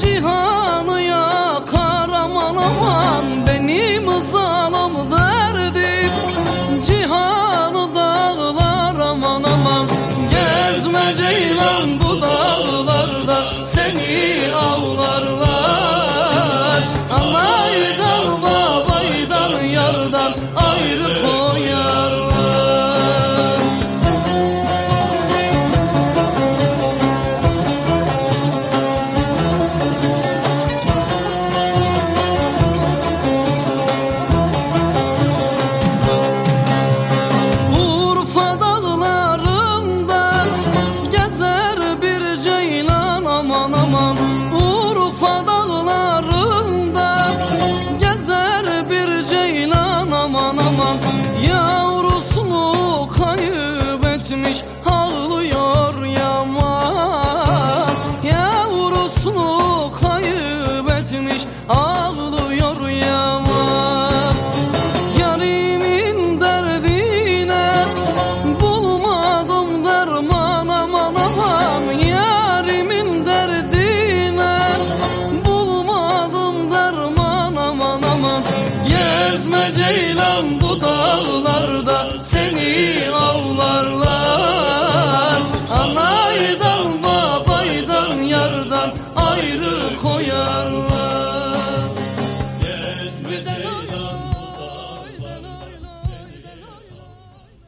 cihanı yakar aman aman Benim zalim derdim cihanı dağlar aman aman Gezme ceylan bu dağlarda seni avlarlar. gitmiş ağlıyor yaman Yavrusunu kaybetmiş ağlıyor yaman Yarimin derdine bulmadım derman aman aman. Yarimin derdine bulmadım derman aman aman. Gezme ceylan bu dağlar.